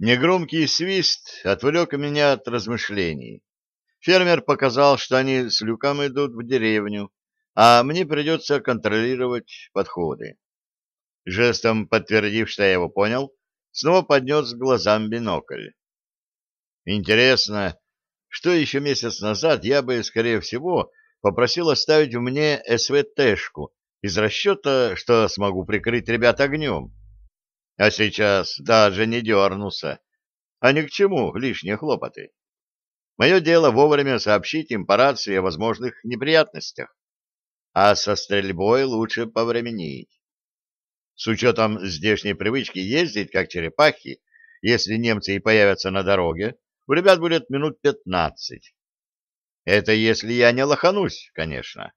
Негромкий свист отвлек меня от размышлений. Фермер показал, что они с Люком идут в деревню, а мне придется контролировать подходы. Жестом подтвердив, что я его понял, снова поднес к глазам бинокль. Интересно, что еще месяц назад я бы, скорее всего, попросил оставить мне СВТшку из расчета, что смогу прикрыть ребят огнем. А сейчас даже не дернулся. А ни к чему лишние хлопоты. Мое дело вовремя сообщить им по рации о возможных неприятностях. А со стрельбой лучше повременить. С учетом здешней привычки ездить, как черепахи, если немцы и появятся на дороге, у ребят будет минут пятнадцать. Это если я не лоханусь, конечно.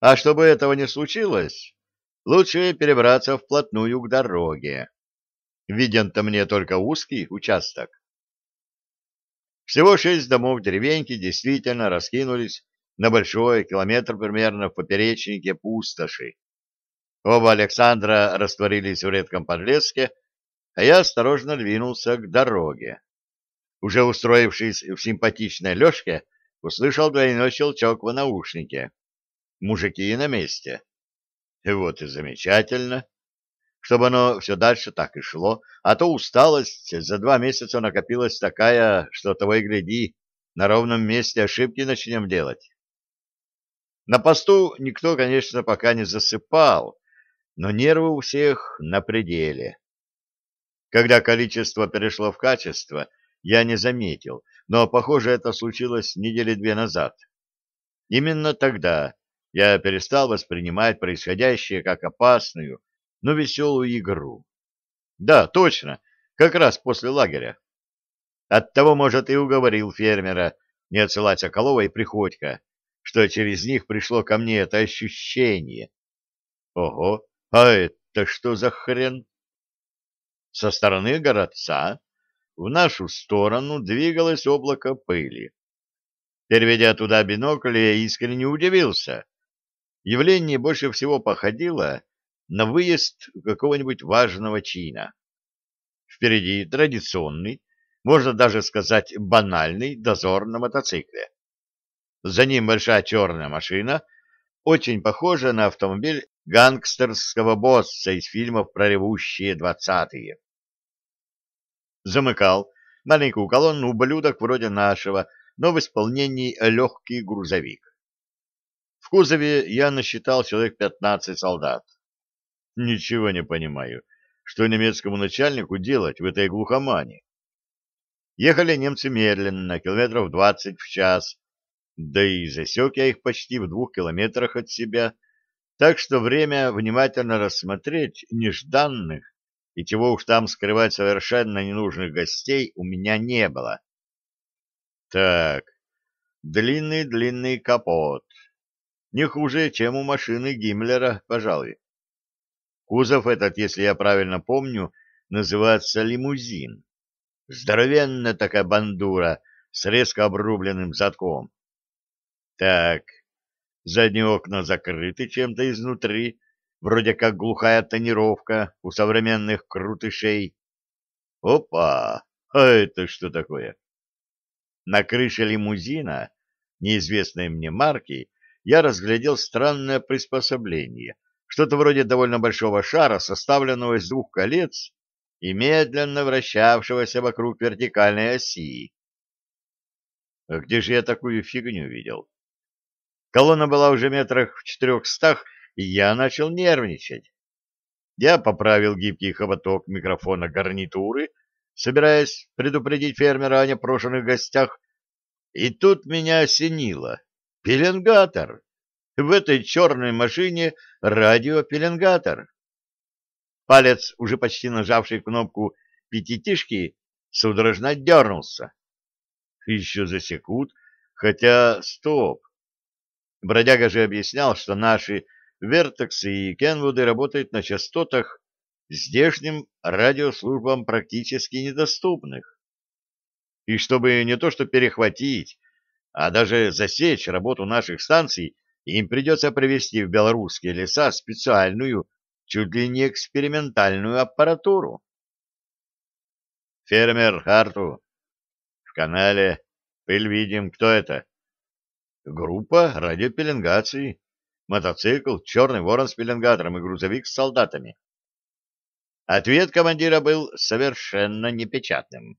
А чтобы этого не случилось, лучше перебраться вплотную к дороге. Виден-то мне только узкий участок. Всего шесть домов деревеньки действительно раскинулись на большой километр примерно в поперечнике пустоши. Оба Александра растворились в редком подлеске, а я осторожно двинулся к дороге. Уже устроившись в симпатичной лёжке, услышал двойной щелчок в наушнике. Мужики на месте. Вот и замечательно. Чтобы оно все дальше так и шло, а то усталость за два месяца накопилась такая, что того и гляди, на ровном месте ошибки начнем делать. На посту никто, конечно, пока не засыпал, но нервы у всех на пределе. Когда количество перешло в качество, я не заметил, но, похоже, это случилось недели две назад. Именно тогда я перестал воспринимать происходящее как опасную, но веселую игру. Да, точно, как раз после лагеря. Оттого, может, и уговорил фермера не отсылать Соколова и Приходько, что через них пришло ко мне это ощущение. Ого, а это что за хрен? Со стороны городца в нашу сторону двигалось облако пыли. Переведя туда бинокль, я искренне удивился явление больше всего походило на выезд какого-нибудь важного чина. Впереди традиционный, можно даже сказать банальный дозор на мотоцикле. За ним большая черная машина, очень похожая на автомобиль гангстерского босса из фильмов про ревущие двадцатые. Замыкал маленькую колонну ублюдок вроде нашего, но в исполнении легкий грузовик. В кузове я насчитал человек пятнадцать солдат. Ничего не понимаю, что немецкому начальнику делать в этой глухомане. Ехали немцы медленно, километров двадцать в час, да и засек я их почти в двух километрах от себя, так что время внимательно рассмотреть нежданных и чего уж там скрывать совершенно ненужных гостей у меня не было. Так, длинный-длинный капот, не хуже, чем у машины Гиммлера, пожалуй. Кузов этот, если я правильно помню, называется лимузин. Здоровенная такая бандура с резко обрубленным задком. Так, задние окна закрыты чем-то изнутри, вроде как глухая тонировка у современных крутышей. Опа! А это что такое? На крыше лимузина, неизвестной мне марки, я разглядел странное приспособление, что-то вроде довольно большого шара, составленного из двух колец и медленно вращавшегося вокруг вертикальной оси. А где же я такую фигню видел? Колонна была уже метрах в четырехстах, и я начал нервничать. Я поправил гибкий хоботок микрофона гарнитуры, собираясь предупредить фермера о непрошенных гостях, и тут меня осенило. Пеленгатор. В этой черной машине радиопеленгатор. Палец, уже почти нажавший кнопку пятитишки, судорожно дернулся. Еще засекут, хотя стоп. Бродяга же объяснял, что наши Вертексы и Кенвуды работают на частотах здешним радиослужбам практически недоступных. И чтобы не то что перехватить, а даже засечь работу наших станций им придется привезти в белорусские леса специальную, чуть ли не экспериментальную аппаратуру. Фермер Харту. В канале. Пыль видим. Кто это? Группа радиопеленгации. Мотоцикл, черный ворон с пеленгатором и грузовик с солдатами. Ответ командира был совершенно непечатным.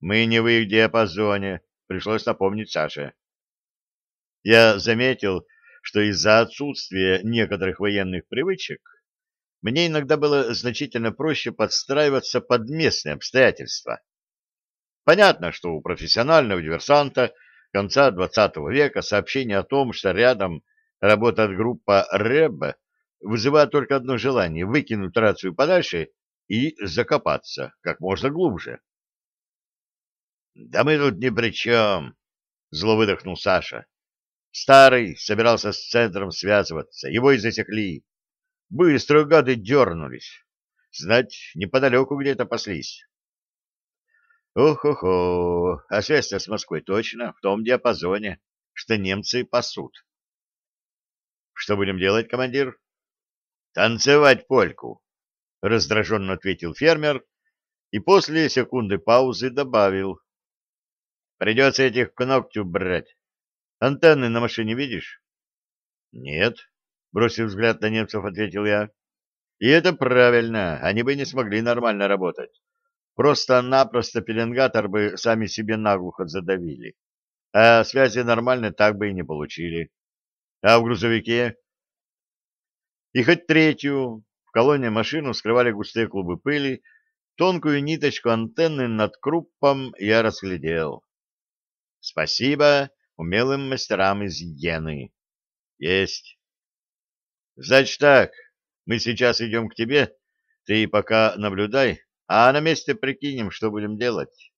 Мы не в их диапазоне, пришлось напомнить Саше. Я заметил, что из-за отсутствия некоторых военных привычек мне иногда было значительно проще подстраиваться под местные обстоятельства. Понятно, что у профессионального диверсанта конца XX века сообщение о том, что рядом работает группа РЭБ, вызывает только одно желание — выкинуть рацию подальше и закопаться как можно глубже. — Да мы тут ни при чем, — зло выдохнул Саша. Старый собирался с центром связываться, его и засекли. Быстро гады дернулись. Знать, неподалеку где-то паслись. Ох-охо, а связь с Москвой точно в том диапазоне, что немцы пасут. Что будем делать, командир? Танцевать польку, раздраженно ответил фермер и после секунды паузы добавил. Придется этих к ногтю брать. Антенны на машине видишь? Нет, бросив взгляд на немцев, ответил я. И это правильно, они бы не смогли нормально работать. Просто-напросто пеленгатор бы сами себе наглухо задавили. А связи нормально так бы и не получили. А в грузовике? И хоть третью, в колонне машину скрывали густые клубы пыли, тонкую ниточку антенны над крупом я разглядел. Спасибо умелым мастерам из Йены. Есть. Значит так, мы сейчас идем к тебе, ты пока наблюдай, а на месте прикинем, что будем делать.